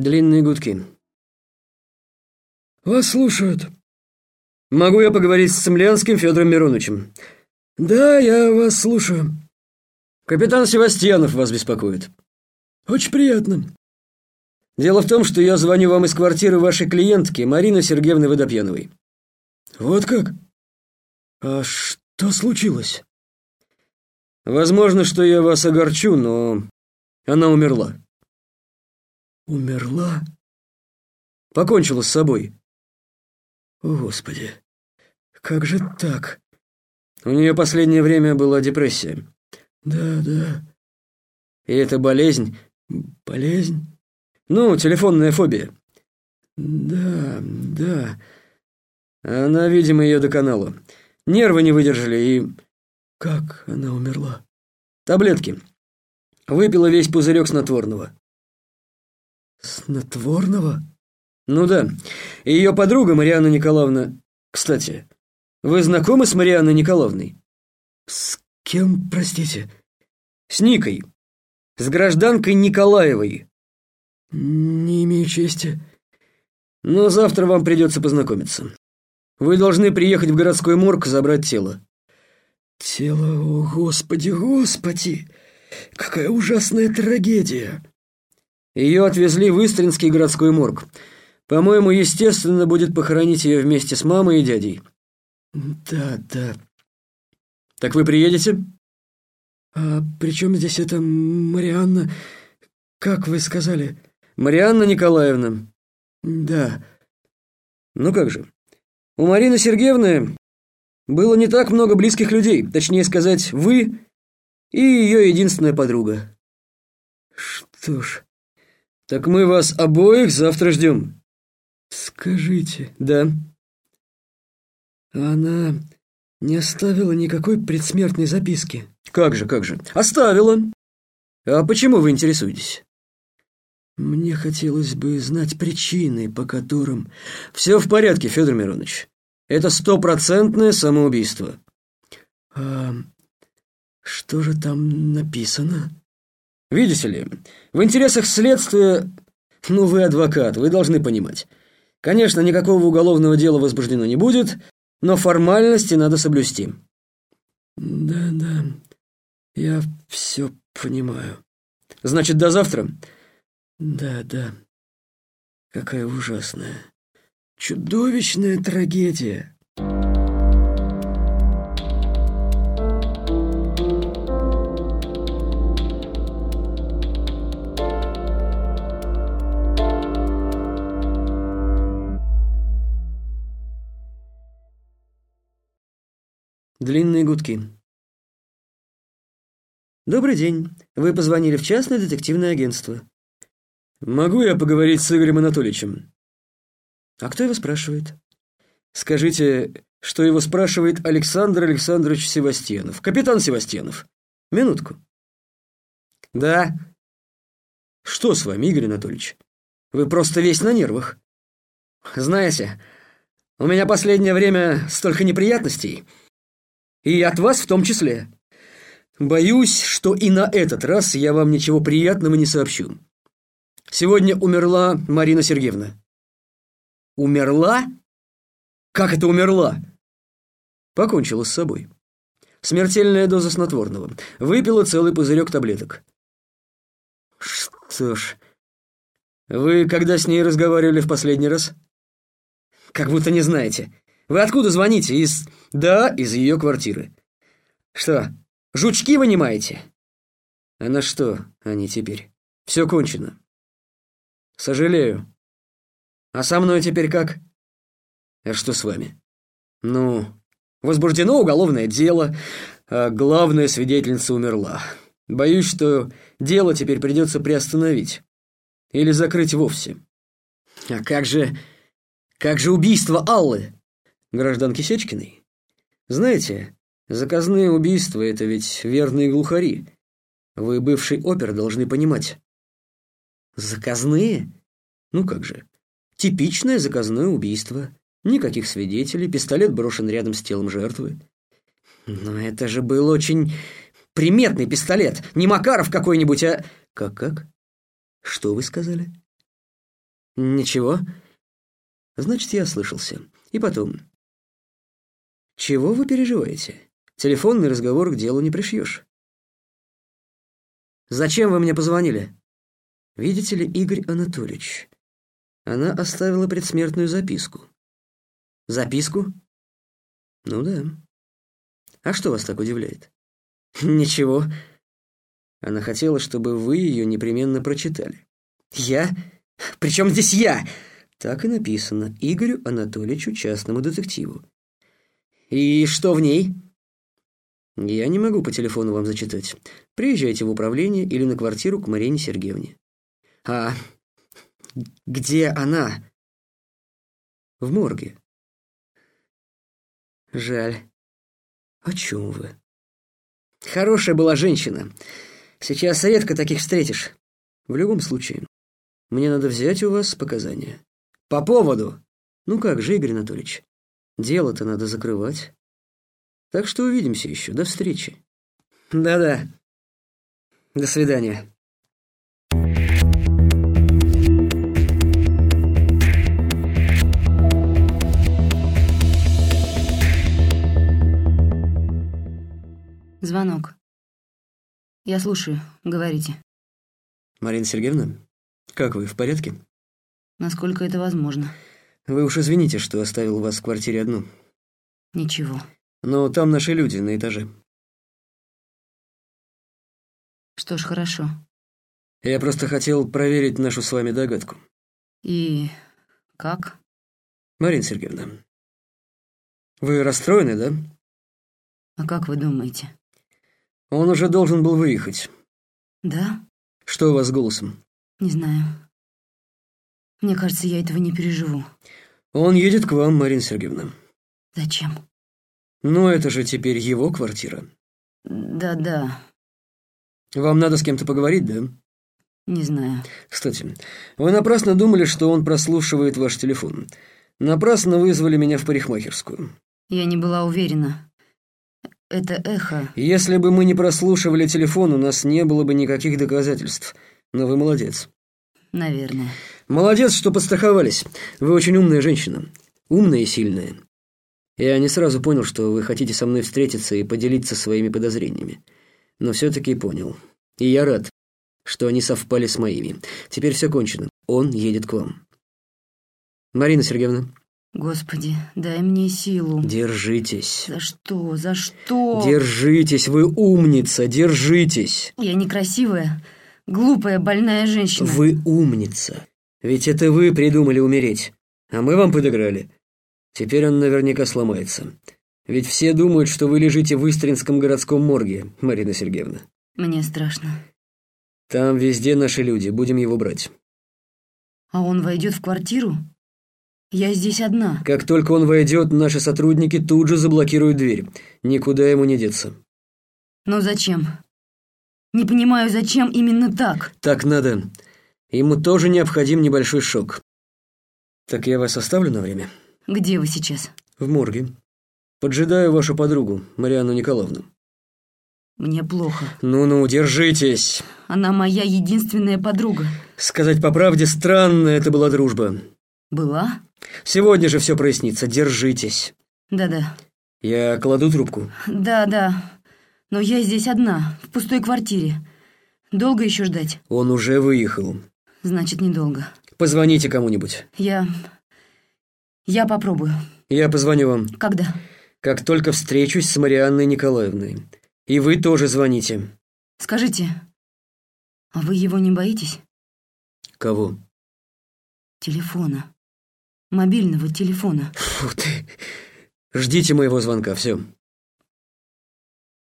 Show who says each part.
Speaker 1: Длинные гудки.
Speaker 2: «Вас слушают».
Speaker 1: «Могу я поговорить с Цемлянским Федором Мироновичем?»
Speaker 2: «Да, я вас слушаю».
Speaker 1: «Капитан Севастьянов вас беспокоит».
Speaker 2: «Очень приятно».
Speaker 1: «Дело в том, что я звоню вам из квартиры вашей клиентки, Марины Сергеевны Водопьяновой».
Speaker 2: «Вот как? А что случилось?»
Speaker 1: «Возможно, что я вас огорчу, но она умерла».
Speaker 2: «Умерла?»
Speaker 1: «Покончила с собой».
Speaker 2: О, Господи, как же так?»
Speaker 1: У нее последнее время была депрессия.
Speaker 2: «Да, да».
Speaker 1: «И это болезнь?»
Speaker 2: «Болезнь?»
Speaker 1: «Ну, телефонная фобия».
Speaker 2: «Да, да».
Speaker 1: Она, видимо, ее доконала. Нервы не выдержали и...
Speaker 2: Как она умерла?
Speaker 1: Таблетки. Выпила весь пузырек снотворного.
Speaker 2: Снотворного?
Speaker 1: Ну да. И ее подруга Марианна Николаевна... Кстати, вы знакомы с Марианной Николаевной?
Speaker 2: С кем, простите?
Speaker 1: С Никой. С гражданкой Николаевой.
Speaker 2: Не имею чести.
Speaker 1: Но завтра вам придется познакомиться. Вы должны приехать в городской морг забрать тело.
Speaker 2: Тело, о господи, господи! Какая ужасная трагедия!
Speaker 1: Ее отвезли в Истринский городской морг. По-моему, естественно будет похоронить ее вместе с мамой и дядей.
Speaker 2: Да, да.
Speaker 1: Так вы приедете?
Speaker 2: А при чем здесь эта Марианна? Как вы сказали?
Speaker 1: Марианна Николаевна.
Speaker 2: Да.
Speaker 1: Ну как же. У Марины Сергеевны было не так много близких людей, точнее сказать, вы и ее единственная подруга.
Speaker 2: Что ж,
Speaker 1: так мы вас обоих завтра ждем.
Speaker 2: Скажите.
Speaker 1: Да.
Speaker 2: Она не оставила никакой предсмертной записки?
Speaker 1: Как же, как же. Оставила. А почему вы интересуетесь?
Speaker 2: Мне хотелось бы знать причины, по которым...
Speaker 1: Все в порядке, Федор Миронович. Это стопроцентное самоубийство.
Speaker 2: А что же там написано?
Speaker 1: Видите ли, в интересах следствия... Ну, вы адвокат, вы должны понимать. Конечно, никакого уголовного дела возбуждено не будет, но формальности надо соблюсти.
Speaker 2: Да, да, я все понимаю.
Speaker 1: Значит, до завтра?
Speaker 2: Да, да. Какая ужасная, чудовищная трагедия.
Speaker 1: Длинные гудки. «Добрый день. Вы позвонили в частное детективное агентство». «Могу я поговорить с Игорем Анатольевичем?» «А кто его спрашивает?» «Скажите, что его спрашивает Александр Александрович Севастьянов. Капитан Севастьянов. Минутку». «Да». «Что с вами, Игорь Анатольевич? Вы просто весь на нервах. Знаете, у меня последнее время столько неприятностей». И от вас в том числе. Боюсь, что и на этот раз я вам ничего приятного не сообщу. Сегодня умерла Марина Сергеевна. Умерла? Как это умерла? Покончила с собой. Смертельная доза снотворного. Выпила целый пузырек таблеток. Что ж, вы когда с ней разговаривали в последний раз? Как будто не знаете. Вы откуда звоните? Из... Да, из ее квартиры. Что, жучки вынимаете? А на что они теперь? Все кончено. Сожалею. А со мной теперь как? А что с вами? Ну, возбуждено уголовное дело, а главная свидетельница умерла. Боюсь, что дело теперь придется приостановить. Или закрыть вовсе. А как же... как же убийство Аллы? Гражданки Сечкиной. Знаете, заказные убийства — это ведь верные глухари. Вы, бывший опер, должны понимать. Заказные? Ну как же. Типичное заказное убийство. Никаких свидетелей, пистолет брошен рядом с телом жертвы. Но это же был очень приметный пистолет. Не Макаров какой-нибудь, а... Как-как? Что вы сказали? Ничего. Значит, я слышался. И потом. Чего вы переживаете? Телефонный разговор к делу не пришьешь. Зачем вы мне позвонили? Видите ли, Игорь Анатольевич, она оставила предсмертную записку. Записку? Ну да. А что вас так удивляет? Ничего. Она хотела, чтобы вы ее непременно прочитали. Я? Причем здесь я? Так и написано. Игорю Анатольевичу, частному детективу. И что в ней? Я не могу по телефону вам зачитать. Приезжайте в управление или на квартиру к Марине Сергеевне. А где она? В морге. Жаль. О чем вы? Хорошая была женщина. Сейчас редко таких встретишь. В любом случае, мне надо взять у вас показания. По поводу? Ну как же, Игорь Анатольевич, дело-то надо закрывать. Так что увидимся еще. До встречи. Да-да. До свидания.
Speaker 3: Звонок. Я слушаю. Говорите.
Speaker 1: Марина Сергеевна, как вы, в порядке?
Speaker 3: Насколько это возможно.
Speaker 1: Вы уж извините, что оставил вас в квартире одну.
Speaker 3: Ничего.
Speaker 1: Но там наши люди на этаже.
Speaker 3: Что ж, хорошо.
Speaker 1: Я просто хотел проверить нашу с вами догадку.
Speaker 3: И как?
Speaker 1: Марина Сергеевна, вы расстроены, да?
Speaker 3: А как вы думаете?
Speaker 1: Он уже должен был выехать.
Speaker 3: Да?
Speaker 1: Что у вас с голосом?
Speaker 3: Не знаю. Мне кажется, я этого не переживу.
Speaker 1: Он едет к вам, Марина Сергеевна.
Speaker 3: Зачем?
Speaker 1: Ну, это же теперь его квартира.
Speaker 3: Да-да.
Speaker 1: Вам надо с кем-то поговорить, да?
Speaker 3: Не знаю.
Speaker 1: Кстати, вы напрасно думали, что он прослушивает ваш телефон. Напрасно вызвали меня в парикмахерскую.
Speaker 3: Я не была уверена. Это эхо.
Speaker 1: Если бы мы не прослушивали телефон, у нас не было бы никаких доказательств. Но вы молодец.
Speaker 3: Наверное.
Speaker 1: Молодец, что подстраховались. Вы очень умная женщина. Умная и сильная. Я не сразу понял, что вы хотите со мной встретиться и поделиться своими подозрениями. Но все-таки понял. И я рад, что они совпали с моими. Теперь все кончено. Он едет к вам. Марина Сергеевна.
Speaker 3: Господи, дай мне силу.
Speaker 1: Держитесь.
Speaker 3: За что? За что?
Speaker 1: Держитесь, вы умница, держитесь.
Speaker 3: Я некрасивая, глупая, больная женщина.
Speaker 1: Вы умница. Ведь это вы придумали умереть, а мы вам подыграли. Теперь он наверняка сломается. Ведь все думают, что вы лежите в Истринском городском морге, Марина Сергеевна.
Speaker 3: Мне страшно.
Speaker 1: Там везде наши люди, будем его брать.
Speaker 3: А он войдет в квартиру? Я здесь одна.
Speaker 1: Как только он войдет, наши сотрудники тут же заблокируют дверь. Никуда ему не деться.
Speaker 3: Но зачем? Не понимаю, зачем именно так?
Speaker 1: Так надо. Ему тоже необходим небольшой шок. Так я вас оставлю на время?
Speaker 3: Где вы сейчас?
Speaker 1: В морге. Поджидаю вашу подругу, Марианну Николаевну.
Speaker 3: Мне плохо.
Speaker 1: Ну-ну, держитесь.
Speaker 3: Она моя единственная подруга.
Speaker 1: Сказать по правде, странная это была дружба.
Speaker 3: Была?
Speaker 1: Сегодня же все прояснится, держитесь.
Speaker 3: Да-да.
Speaker 1: Я кладу трубку.
Speaker 3: Да-да. Но я здесь одна, в пустой квартире. Долго еще ждать?
Speaker 1: Он уже выехал.
Speaker 3: Значит, недолго.
Speaker 1: Позвоните кому-нибудь.
Speaker 3: Я... Я попробую.
Speaker 1: Я позвоню вам.
Speaker 3: Когда?
Speaker 1: Как только встречусь с Марианной Николаевной. И вы тоже звоните.
Speaker 3: Скажите, а вы его не боитесь?
Speaker 1: Кого?
Speaker 3: Телефона. Мобильного телефона.
Speaker 1: Фу ты. Ждите моего звонка, все.